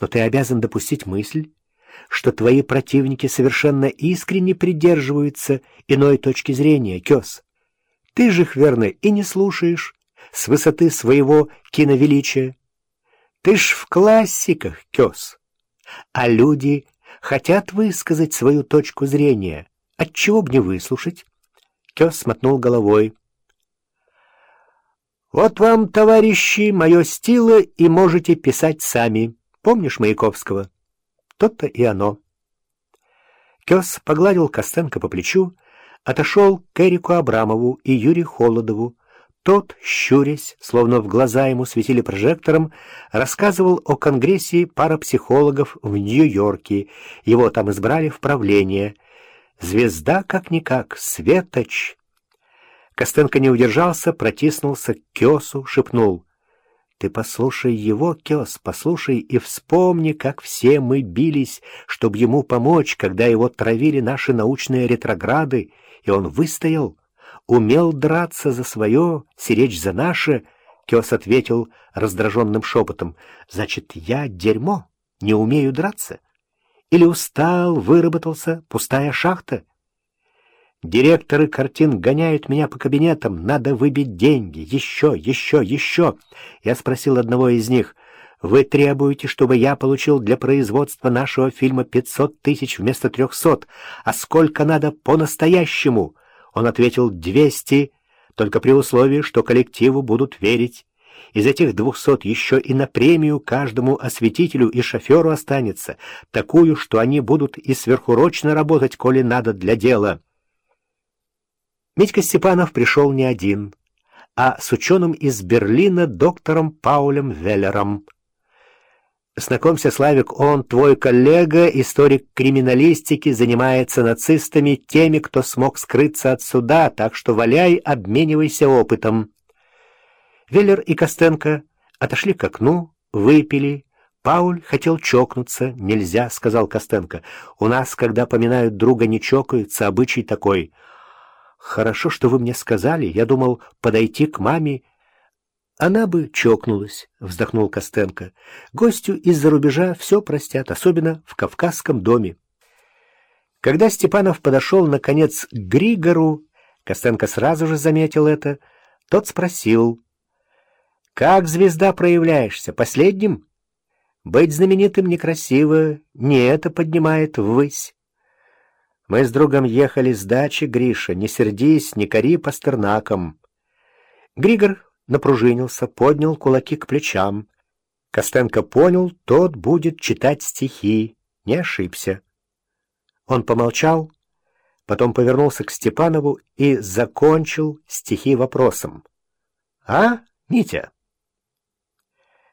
но ты обязан допустить мысль, что твои противники совершенно искренне придерживаются иной точки зрения, Кёс. Ты же их, верно, и не слушаешь с высоты своего киновеличия. Ты ж в классиках, Кёс. А люди хотят высказать свою точку зрения. Отчего б не выслушать? Кёс смотнул головой. «Вот вам, товарищи, мое стило, и можете писать сами. Помнишь Маяковского?» То-то и оно. Кёс погладил Костенко по плечу, отошел к Эрику Абрамову и Юрию Холодову. Тот, щурясь, словно в глаза ему светили прожектором, рассказывал о конгрессе парапсихологов в Нью-Йорке. Его там избрали в правление. Звезда как-никак, светоч. Костенко не удержался, протиснулся к Кёсу, шепнул — ты послушай его, Кёс, послушай и вспомни, как все мы бились, чтобы ему помочь, когда его травили наши научные ретрограды, и он выстоял, умел драться за свое, сиречь за наше. Кёс ответил раздраженным шепотом, «Значит, я дерьмо, не умею драться? Или устал, выработался, пустая шахта?» Директоры картин гоняют меня по кабинетам. Надо выбить деньги. Еще, еще, еще. Я спросил одного из них. Вы требуете, чтобы я получил для производства нашего фильма 500 тысяч вместо 300. А сколько надо по-настоящему? Он ответил 200, только при условии, что коллективу будут верить. Из этих двухсот еще и на премию каждому осветителю и шоферу останется, такую, что они будут и сверхурочно работать, коли надо для дела». Митька Степанов пришел не один, а с ученым из Берлина доктором Паулем Веллером. Знакомься, Славик, он твой коллега, историк криминалистики, занимается нацистами, теми, кто смог скрыться от суда, так что валяй, обменивайся опытом. Веллер и Костенко отошли к окну, выпили. Пауль хотел чокнуться. «Нельзя», — сказал Костенко. «У нас, когда поминают друга, не чокаются, обычай такой». «Хорошо, что вы мне сказали. Я думал подойти к маме». «Она бы чокнулась», — вздохнул Костенко. «Гостю из-за рубежа все простят, особенно в Кавказском доме». Когда Степанов подошел, наконец, к Григору, Костенко сразу же заметил это, тот спросил. «Как звезда проявляешься? Последним?» «Быть знаменитым некрасиво, не это поднимает ввысь». Мы с другом ехали с дачи, Гриша, не сердись, не кори пастернаком. Григор напружинился, поднял кулаки к плечам. Костенко понял, тот будет читать стихи, не ошибся. Он помолчал, потом повернулся к Степанову и закончил стихи вопросом. «А, Митя?»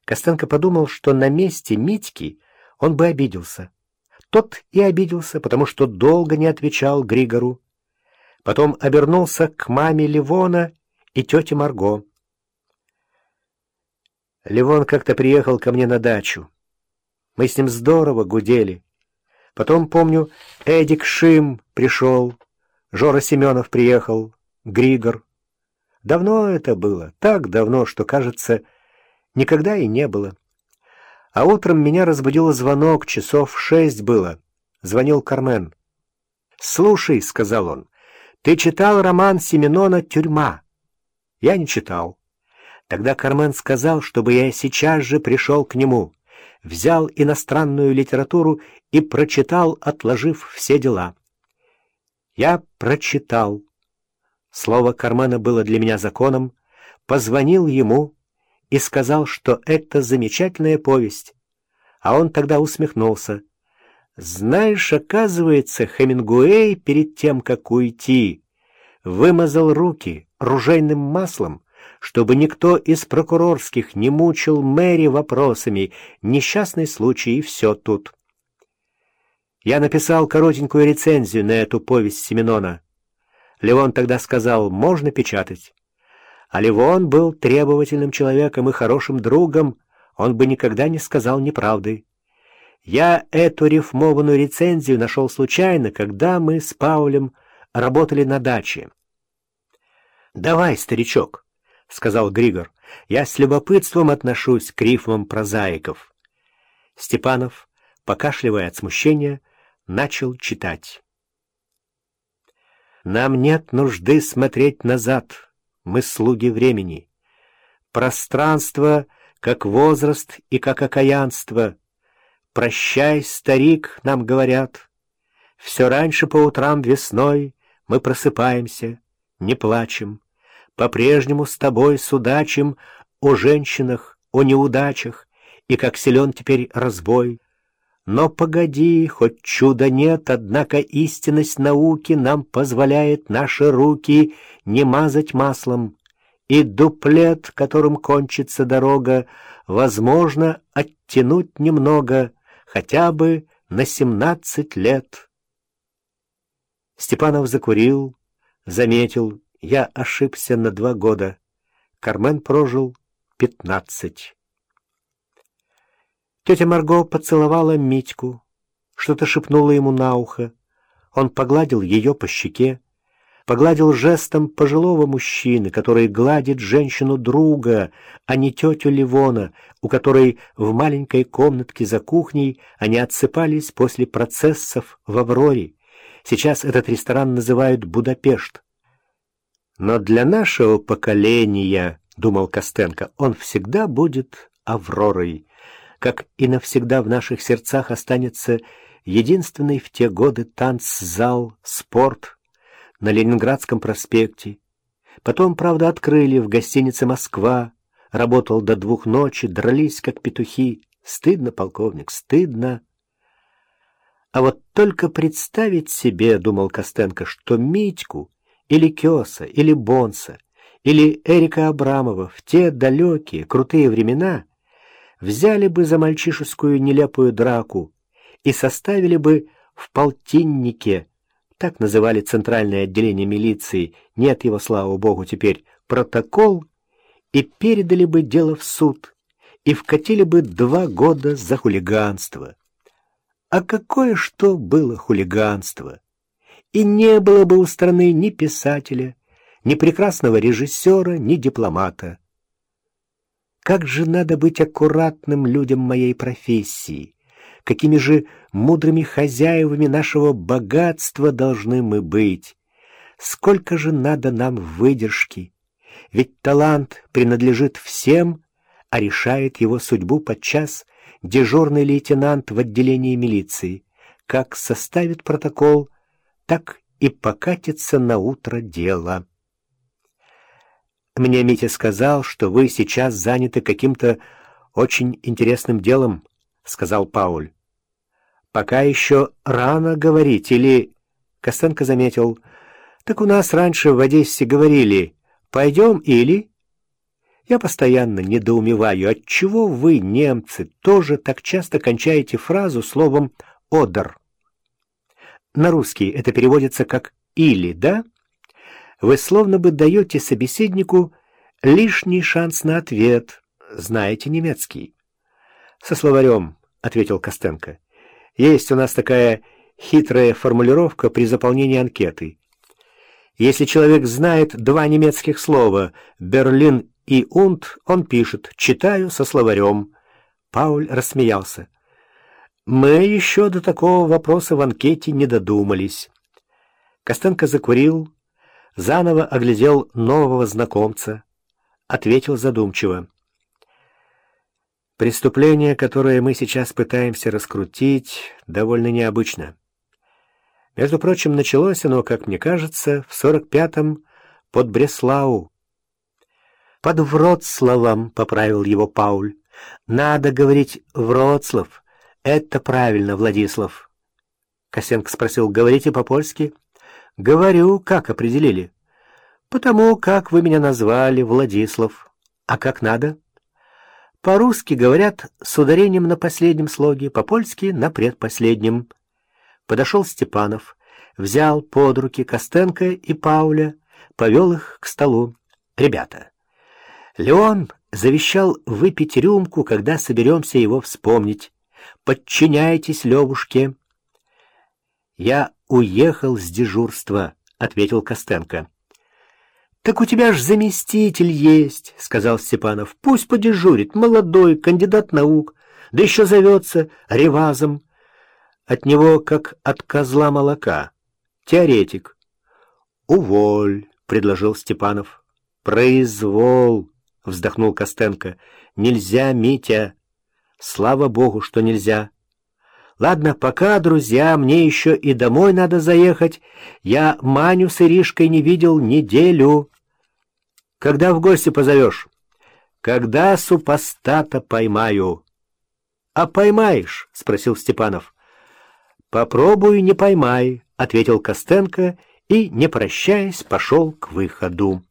Костенко подумал, что на месте Митьки он бы обиделся. Тот и обиделся, потому что долго не отвечал Григору. Потом обернулся к маме Ливона и тете Марго. Ливон как-то приехал ко мне на дачу. Мы с ним здорово гудели. Потом, помню, Эдик Шим пришел, Жора Семенов приехал, Григор. Давно это было, так давно, что, кажется, никогда и не было. А утром меня разбудил звонок, часов шесть было. Звонил Кармен. «Слушай», — сказал он, — «ты читал роман Семенона «Тюрьма»?» Я не читал. Тогда Кармен сказал, чтобы я сейчас же пришел к нему, взял иностранную литературу и прочитал, отложив все дела. Я прочитал. Слово Кармена было для меня законом, позвонил ему, и сказал, что это замечательная повесть. А он тогда усмехнулся. «Знаешь, оказывается, Хемингуэй перед тем, как уйти, вымазал руки ружейным маслом, чтобы никто из прокурорских не мучил Мэри вопросами, несчастный случай и все тут». Я написал коротенькую рецензию на эту повесть Семенона. Леон тогда сказал, можно печатать. А Ливон был требовательным человеком и хорошим другом, он бы никогда не сказал неправды. Я эту рифмованную рецензию нашел случайно, когда мы с Паулем работали на даче. «Давай, старичок», — сказал Григор, — «я с любопытством отношусь к рифмам прозаиков». Степанов, покашливая от смущения, начал читать. «Нам нет нужды смотреть назад, мы слуги времени. Пространство, как возраст и как окаянство. Прощай, старик, нам говорят. Все раньше по утрам весной мы просыпаемся, не плачем. По-прежнему с тобой судачим о женщинах, о неудачах, и как силен теперь разбой. Но погоди, хоть чуда нет, однако истинность науки нам позволяет наши руки не мазать маслом, и дуплет, которым кончится дорога, возможно оттянуть немного, хотя бы на семнадцать лет. Степанов закурил, заметил, я ошибся на два года. Кармен прожил пятнадцать. Тетя Марго поцеловала Митьку, что-то шепнула ему на ухо. Он погладил ее по щеке, погладил жестом пожилого мужчины, который гладит женщину друга, а не тетю Ливона, у которой в маленькой комнатке за кухней они отсыпались после процессов в Авроре. Сейчас этот ресторан называют Будапешт. Но для нашего поколения, — думал Костенко, — он всегда будет Авророй как и навсегда в наших сердцах останется единственный в те годы танцзал «Спорт» на Ленинградском проспекте. Потом, правда, открыли в гостинице «Москва», работал до двух ночи, дрались, как петухи. Стыдно, полковник, стыдно. А вот только представить себе, — думал Костенко, — что Митьку или Кёса, или Бонса, или Эрика Абрамова в те далекие, крутые времена — взяли бы за мальчишескую нелепую драку и составили бы в полтиннике, так называли центральное отделение милиции, нет его, слава богу, теперь, протокол, и передали бы дело в суд, и вкатили бы два года за хулиганство. А какое что было хулиганство? И не было бы у страны ни писателя, ни прекрасного режиссера, ни дипломата. Как же надо быть аккуратным людям моей профессии! Какими же мудрыми хозяевами нашего богатства должны мы быть! Сколько же надо нам выдержки! Ведь талант принадлежит всем, а решает его судьбу подчас дежурный лейтенант в отделении милиции. Как составит протокол, так и покатится на утро дело. Мне Митя сказал, что вы сейчас заняты каким-то очень интересным делом, — сказал Пауль. Пока еще рано говорить, или... Костенко заметил. Так у нас раньше в Одессе говорили «пойдем или...» Я постоянно недоумеваю, отчего вы, немцы, тоже так часто кончаете фразу словом «одер». На русский это переводится как «или», да? Вы словно бы даете собеседнику лишний шанс на ответ. Знаете немецкий? Со словарем, — ответил Костенко. Есть у нас такая хитрая формулировка при заполнении анкеты. Если человек знает два немецких слова «Берлин» и «Унт», он пишет «читаю со словарем». Пауль рассмеялся. Мы еще до такого вопроса в анкете не додумались. Костенко закурил, заново оглядел нового знакомца, ответил задумчиво. Преступление, которое мы сейчас пытаемся раскрутить, довольно необычно. Между прочим, началось оно, как мне кажется, в сорок пятом под Бреслау. «Под Вроцлавом», — поправил его Пауль. «Надо говорить Вроцлав. Это правильно, Владислав». Косенко спросил, «Говорите по-польски?» Говорю, как определили. Потому как вы меня назвали, Владислав. А как надо? По-русски говорят с ударением на последнем слоге, по-польски — на предпоследнем. Подошел Степанов, взял под руки Костенко и Пауля, повел их к столу. Ребята, Леон завещал выпить рюмку, когда соберемся его вспомнить. Подчиняйтесь Левушке. Я уехал с дежурства», — ответил Костенко. «Так у тебя ж заместитель есть», — сказал Степанов. «Пусть подежурит, молодой, кандидат наук. Да еще зовется ревазом. От него, как от козла молока. Теоретик. «Уволь», — предложил Степанов. «Произвол», — вздохнул Костенко. «Нельзя, Митя. Слава богу, что нельзя». Ладно, пока, друзья, мне еще и домой надо заехать. Я Маню с Иришкой не видел неделю. Когда в гости позовешь? Когда супостата поймаю. А поймаешь? — спросил Степанов. Попробуй, не поймай, — ответил Костенко и, не прощаясь, пошел к выходу.